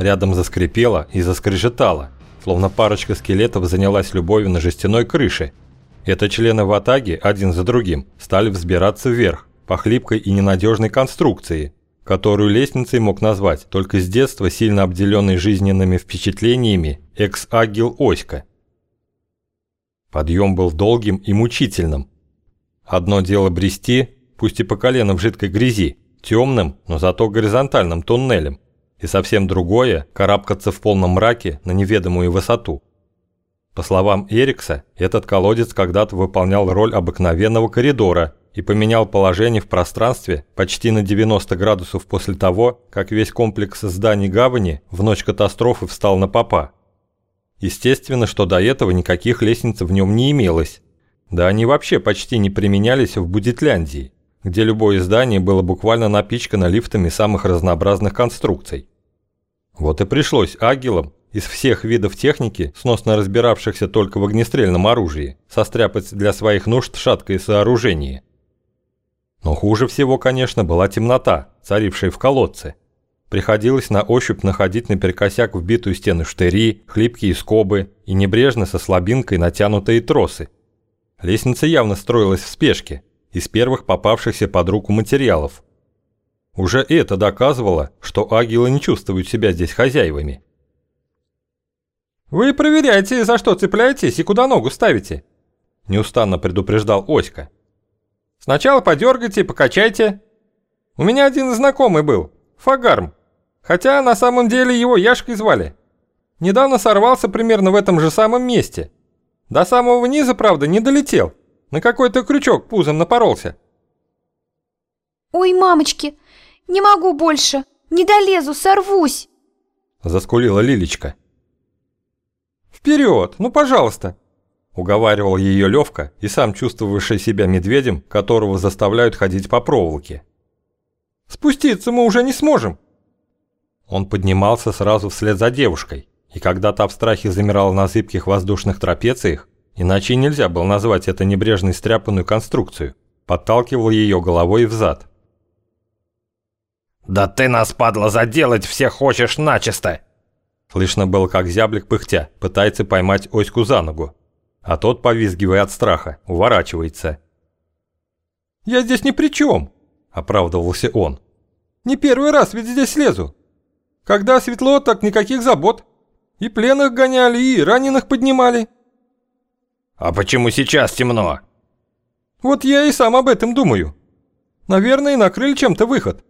Рядом заскрипело и заскрежетало, словно парочка скелетов занялась любовью на жестяной крыше. Это члены ватаги один за другим стали взбираться вверх по хлипкой и ненадежной конструкции, которую лестницей мог назвать только с детства сильно обделенный жизненными впечатлениями экс-агил Оська. Подъем был долгим и мучительным. Одно дело брести, пусть и по колено в жидкой грязи, темным, но зато горизонтальным туннелем, и совсем другое – карабкаться в полном мраке на неведомую высоту. По словам Эрикса, этот колодец когда-то выполнял роль обыкновенного коридора и поменял положение в пространстве почти на 90 градусов после того, как весь комплекс зданий гавани в ночь катастрофы встал на попа. Естественно, что до этого никаких лестниц в нем не имелось. Да они вообще почти не применялись в Будетляндии, где любое здание было буквально напичкано лифтами самых разнообразных конструкций. Вот и пришлось агилам из всех видов техники, сносно разбиравшихся только в огнестрельном оружии, состряпать для своих нужд шаткое сооружение. Но хуже всего, конечно, была темнота, царившая в колодце. Приходилось на ощупь находить наперекосяк вбитую стену штыри, хлипкие скобы и небрежно со слабинкой натянутые тросы. Лестница явно строилась в спешке, из первых попавшихся под руку материалов. Уже это доказывало, что агилы не чувствуют себя здесь хозяевами. «Вы проверяйте, за что цепляетесь и куда ногу ставите», – неустанно предупреждал Оська. «Сначала подергайте, покачайте. У меня один знакомый был, Фагарм, хотя на самом деле его Яшкой звали. Недавно сорвался примерно в этом же самом месте. До самого низа, правда, не долетел, на какой-то крючок пузом напоролся». «Ой, мамочки, не могу больше, не долезу, сорвусь!» Заскулила Лилечка. «Вперед, ну пожалуйста!» Уговаривал ее Левка и сам чувствовавший себя медведем, которого заставляют ходить по проволоке. «Спуститься мы уже не сможем!» Он поднимался сразу вслед за девушкой, и когда та в страхе замирала на зыбких воздушных трапециях, иначе нельзя было назвать это небрежно стряпанную конструкцию, подталкивал ее головой взад. «Да ты нас, падла, заделать все хочешь начисто!» Слышно было, как зяблик пыхтя пытается поймать оську за ногу, а тот, повизгивая от страха, уворачивается. «Я здесь ни при чем», – оправдывался он. «Не первый раз ведь здесь лезу. Когда светло, так никаких забот. И пленных гоняли, и раненых поднимали». «А почему сейчас темно?» «Вот я и сам об этом думаю. Наверное, накрыли чем-то выход.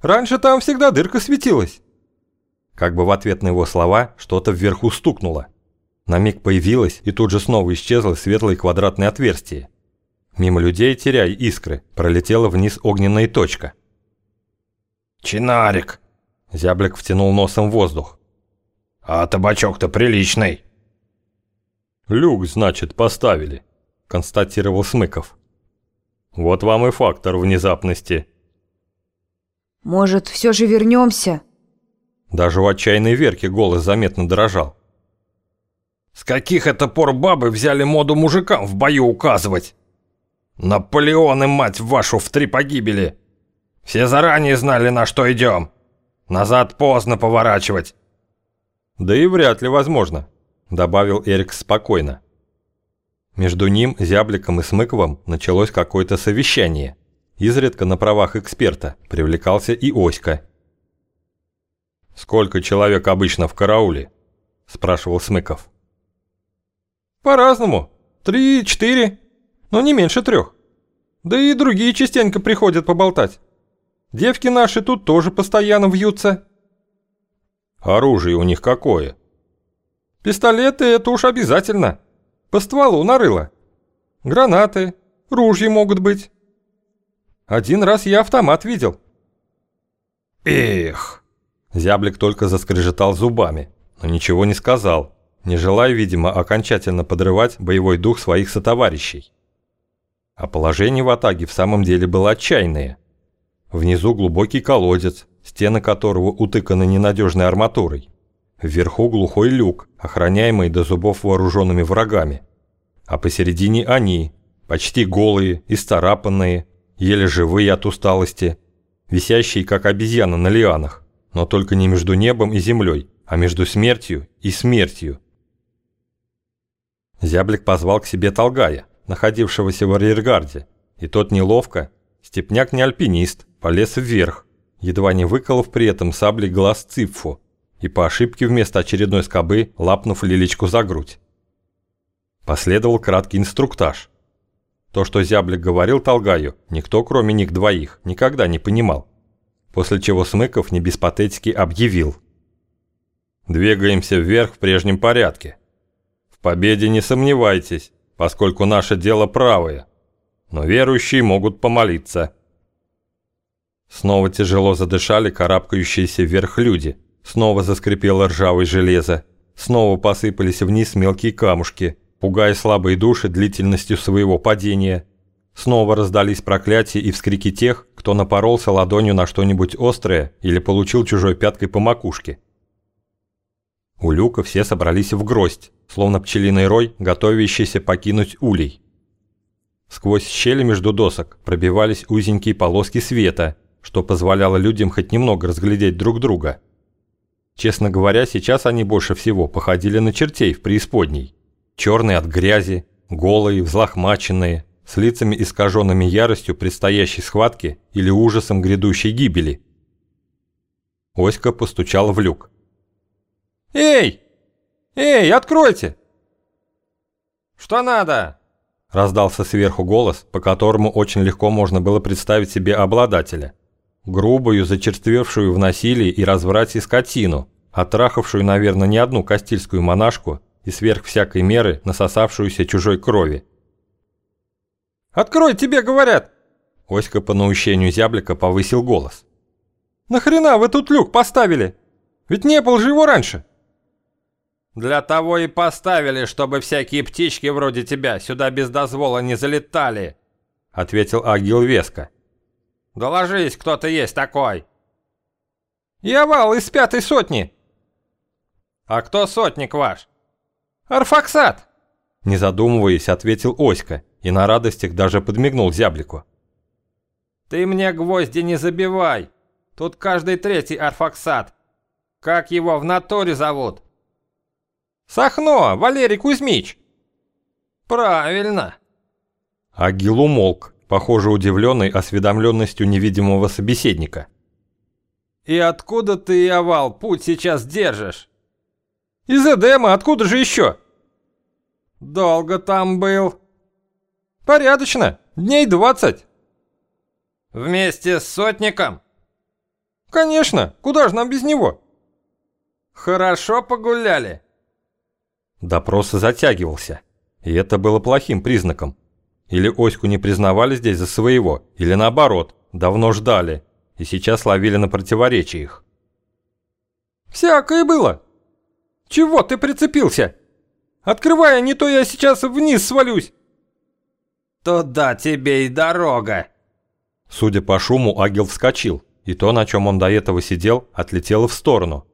Раньше там всегда дырка светилась». Как бы в ответ на его слова что-то вверху стукнуло. На миг появилось и тут же снова исчезло светлое квадратное отверстие. Мимо людей, теряя искры, пролетела вниз огненная точка. «Чинарик!» Зяблик втянул носом воздух. «А табачок-то приличный!» «Люк, значит, поставили», – констатировал Смыков. «Вот вам и фактор внезапности». «Может, все же вернемся?» Даже в отчаянной Верке голос заметно дрожал. «С каких это пор бабы взяли моду мужикам в бою указывать? Наполеоны, мать вашу, в три погибели! Все заранее знали, на что идем. Назад поздно поворачивать». «Да и вряд ли возможно», – добавил Эрик спокойно. Между ним, Зябликом и Смыковым началось какое-то совещание. Изредка на правах эксперта привлекался и Оська – «Сколько человек обычно в карауле?» – спрашивал Смыков. «По-разному. Три, четыре, но не меньше трех. Да и другие частенько приходят поболтать. Девки наши тут тоже постоянно вьются». «Оружие у них какое?» «Пистолеты – это уж обязательно. По стволу нарыло. Гранаты, ружья могут быть. Один раз я автомат видел». «Эх!» Зяблик только заскрежетал зубами, но ничего не сказал, не желая, видимо, окончательно подрывать боевой дух своих сотоварищей. А положение в Атаге в самом деле было отчаянное. Внизу глубокий колодец, стены которого утыканы ненадежной арматурой. Вверху глухой люк, охраняемый до зубов вооруженными врагами. А посередине они, почти голые, исцарапанные, еле живые от усталости, висящие как обезьяны на лианах но только не между небом и землей, а между смертью и смертью. Зяблик позвал к себе Толгая, находившегося в арьергарде, и тот неловко, степняк не альпинист, полез вверх, едва не выколов при этом саблей глаз Ципфу и по ошибке вместо очередной скобы лапнув Лилечку за грудь. Последовал краткий инструктаж. То, что Зяблик говорил Толгаю, никто, кроме них двоих, никогда не понимал. После чего Смыков не без патетики объявил. «Двигаемся вверх в прежнем порядке. В победе не сомневайтесь, поскольку наше дело правое. Но верующие могут помолиться». Снова тяжело задышали карабкающиеся вверх люди. Снова заскрипело ржавое железо. Снова посыпались вниз мелкие камушки, пугая слабые души длительностью своего падения. Снова раздались проклятия и вскрики тех, кто напоролся ладонью на что-нибудь острое или получил чужой пяткой по макушке. У люка все собрались в гроздь, словно пчелиный рой, готовящийся покинуть улей. Сквозь щели между досок пробивались узенькие полоски света, что позволяло людям хоть немного разглядеть друг друга. Честно говоря, сейчас они больше всего походили на чертей в преисподней. Черные от грязи, голые, взлохмаченные, с лицами искаженными яростью предстоящей схватки или ужасом грядущей гибели. Оська постучал в люк. «Эй! Эй, откройте!» «Что надо?» Раздался сверху голос, по которому очень легко можно было представить себе обладателя. Грубую, зачерствевшую в насилии и разврате скотину, отрахавшую, наверное, не одну кастильскую монашку и сверх всякой меры насосавшуюся чужой крови. «Открой, тебе говорят!» Оська по наущению зяблика повысил голос. «Нахрена вы тут люк поставили? Ведь не было же его раньше!» «Для того и поставили, чтобы всякие птички вроде тебя сюда без дозвола не залетали», ответил Агил веско. «Доложись, кто-то есть такой!» «Я вал из пятой сотни!» «А кто сотник ваш?» «Арфаксат!» Не задумываясь, ответил Оська и на радостях даже подмигнул зяблику. «Ты мне гвозди не забивай! Тут каждый третий арфаксат! Как его в натуре зовут?» «Сахно, Валерий Кузьмич!» «Правильно!» Агил умолк, похоже удивленный осведомленностью невидимого собеседника. «И откуда ты, Овал, путь сейчас держишь?» «Из Эдема, откуда же еще?» «Долго там был?» «Порядочно, дней двадцать». «Вместе с сотником?» «Конечно, куда же нам без него?» «Хорошо погуляли?» Допрос затягивался, и это было плохим признаком. Или Оську не признавали здесь за своего, или наоборот, давно ждали, и сейчас ловили на противоречиях. «Всякое было! Чего ты прицепился? Открывай, а не то я сейчас вниз свалюсь!» «Туда тебе и дорога!» Судя по шуму, Агил вскочил, и то, на чем он до этого сидел, отлетело в сторону.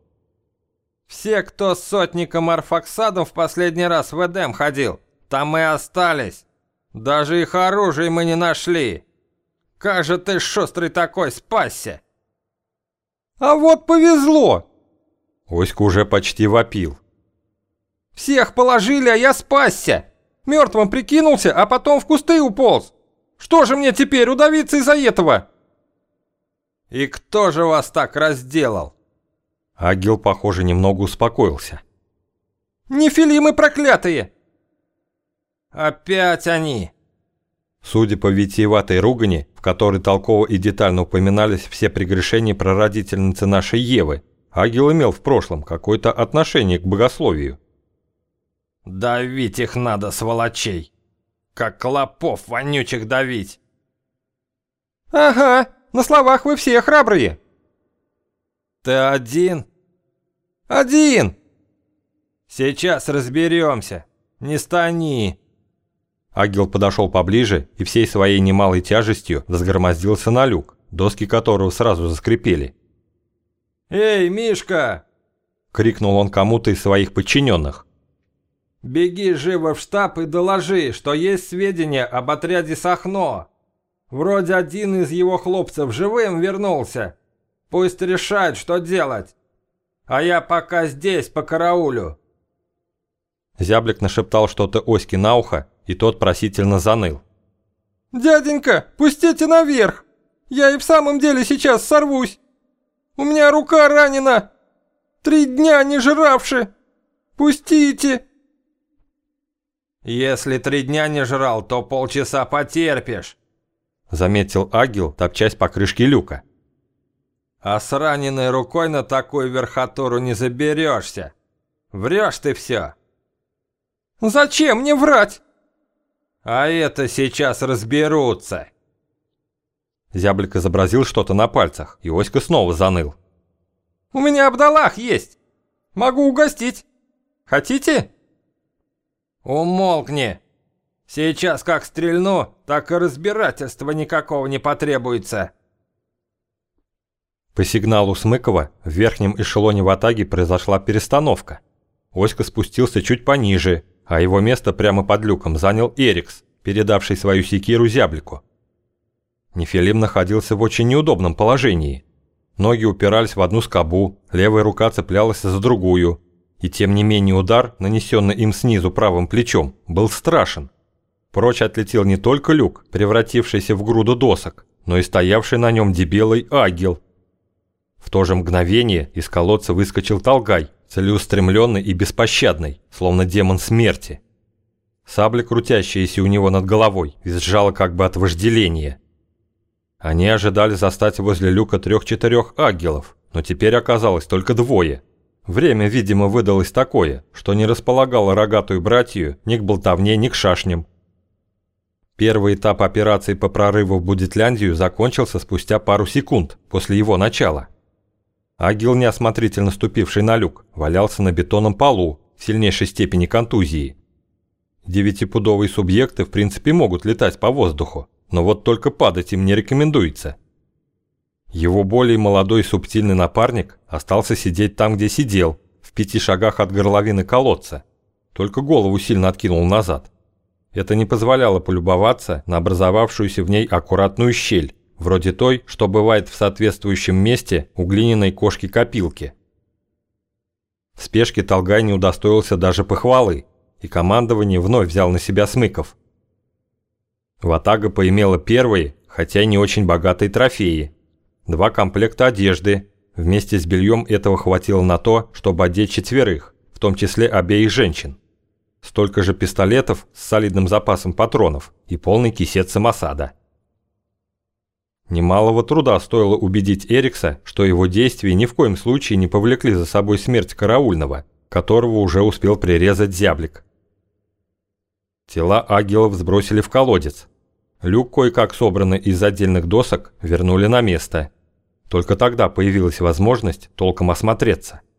Все, кто с сотником Арфаксадом в последний раз в Эдем ходил, там и остались. Даже их оружие мы не нашли. Как же ты шустрый такой спасся? А вот повезло. Оська уже почти вопил. Всех положили, а я спасся. Мертвым прикинулся, а потом в кусты уполз. Что же мне теперь, удавиться из-за этого? И кто же вас так разделал? Агил, похоже, немного успокоился. «Нефилимы проклятые!» «Опять они!» Судя по витиеватой ругани, в которой толково и детально упоминались все прегрешения прародительницы нашей Евы, Агил имел в прошлом какое-то отношение к богословию. «Давить их надо, сволочей! Как клопов вонючих давить!» «Ага, на словах вы все храбрые!» «Ты один?» «Один!» «Сейчас разберемся. Не стани!» Агил подошел поближе и всей своей немалой тяжестью взгромоздился на люк, доски которого сразу заскрипели. «Эй, Мишка!» — крикнул он кому-то из своих подчиненных. «Беги живо в штаб и доложи, что есть сведения об отряде Сахно. Вроде один из его хлопцев живым вернулся. Пусть решает, что делать. А я пока здесь, по караулю. Зяблик нашептал что-то Оське на ухо, и тот просительно заныл. «Дяденька, пустите наверх! Я и в самом деле сейчас сорвусь! У меня рука ранена! Три дня не жравши! Пустите!» «Если три дня не жрал, то полчаса потерпишь», заметил Агил, топчась по крышке люка. «А с раненой рукой на такую верхотуру не заберешься. Врешь ты все!» «Зачем мне врать?» «А это сейчас разберутся!» Зяблик изобразил что-то на пальцах, и Оська снова заныл. «У меня Абдалах есть! Могу угостить! Хотите?» «Умолкни! Сейчас как стрельну, так и разбирательства никакого не потребуется!» По сигналу Смыкова в верхнем эшелоне в Атаге произошла перестановка. Оська спустился чуть пониже, а его место прямо под люком занял Эрикс, передавший свою секиру зяблику. Нефилим находился в очень неудобном положении. Ноги упирались в одну скобу, левая рука цеплялась за другую, и тем не менее удар, нанесенный им снизу правым плечом, был страшен. Прочь отлетел не только люк, превратившийся в груду досок, но и стоявший на нем дебелый агил. В то же мгновение из колодца выскочил Талгай, целеустремленный и беспощадный, словно демон смерти. Сабля, крутящаяся у него над головой, визжала как бы от вожделения. Они ожидали застать возле люка трех-четырех агелов, но теперь оказалось только двое – Время, видимо, выдалось такое, что не располагало рогатую братью ни к болтовне, ни к шашням. Первый этап операции по прорыву в Будетляндию закончился спустя пару секунд после его начала. Агил, неосмотрительно ступивший на люк, валялся на бетонном полу в сильнейшей степени контузии. Девятипудовые субъекты в принципе могут летать по воздуху, но вот только падать им не рекомендуется – его более молодой субтильный напарник остался сидеть там, где сидел, в пяти шагах от горловины колодца, только голову сильно откинул назад. Это не позволяло полюбоваться на образовавшуюся в ней аккуратную щель, вроде той, что бывает в соответствующем месте у глиняной кошки-копилки. В спешке Толгай не удостоился даже похвалы, и командование вновь взял на себя Смыков. Ватага поимела первые, хотя и не очень богатые трофеи, Два комплекта одежды. Вместе с бельем этого хватило на то, чтобы одеть четверых, в том числе обеих женщин. Столько же пистолетов с солидным запасом патронов и полный кисет самосада. Немалого труда стоило убедить Эрикса, что его действия ни в коем случае не повлекли за собой смерть караульного, которого уже успел прирезать зяблик. Тела агелов сбросили в колодец. Люк, кое-как собранный из отдельных досок, вернули на место – только тогда появилась возможность толком осмотреться –